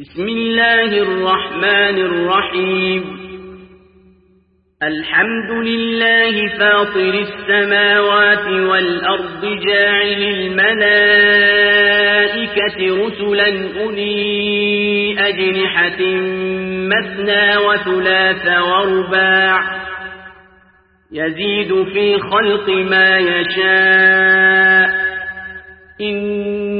بسم الله الرحمن الرحيم. الحمد لله فاطر السماوات والأرض جاعل الملائكة رسلا أولي أجنحة مثنى وثلاث ورباع. يزيد في خلق ما يشاء. إن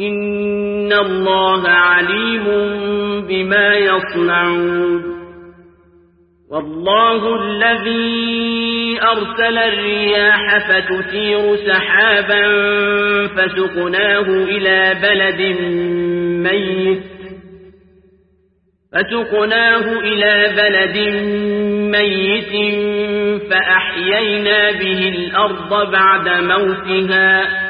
إن الله عليم بما يصنعون والله الذي أرسل الرياح فتثير سحابا فسقناه إلى بلد ميت فسقناه إلى بلد ميت فأحيينا به الأرض بعد موتها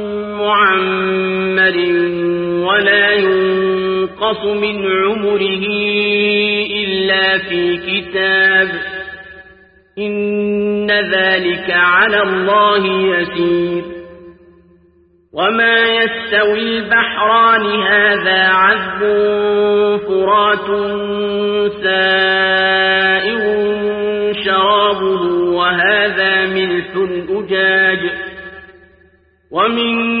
معمر ولا ينقص من عمره إلا في كتاب إن ذلك على الله يسير وما يستوي البحران هذا عذب فرات سائغ شرابه وهذا ملح أجاج ومن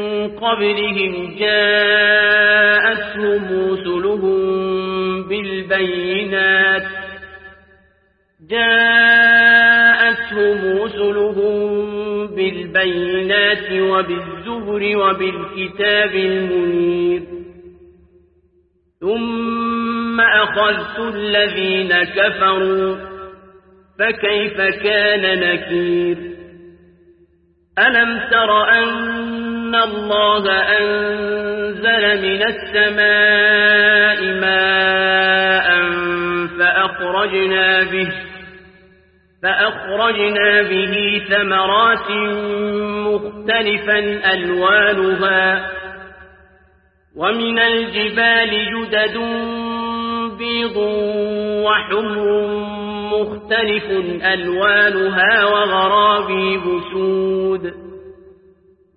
قبلهم جاءتهم رسلهم بالبينات. جاءتهم رسلهم بالبينات وبالزهر وبالكتاب المنير. ثم أخذت الذين كفروا فكيف كان نكير؟ ألم تر أن الله أنزل من السماء ماء فأخرجنا به فأخرجنا به ثمرات مختلفا ألوانها ومن الجبال جدد بيض وحمر مختلف ألوانها وغرابي بسود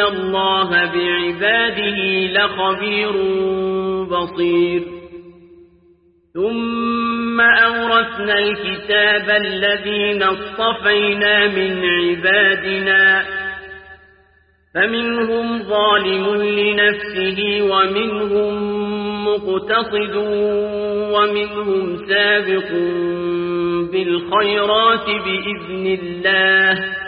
الله بعباده لخبير بصير. ثم أورثنا الكتاب الذين اصطفينا من عبادنا. فمنهم ظالم لنفسه ومنهم مقتصد ومنهم سابق بالخيرات بإذن الله.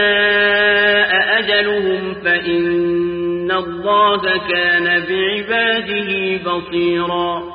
فإن الله كان بعباده بصيراً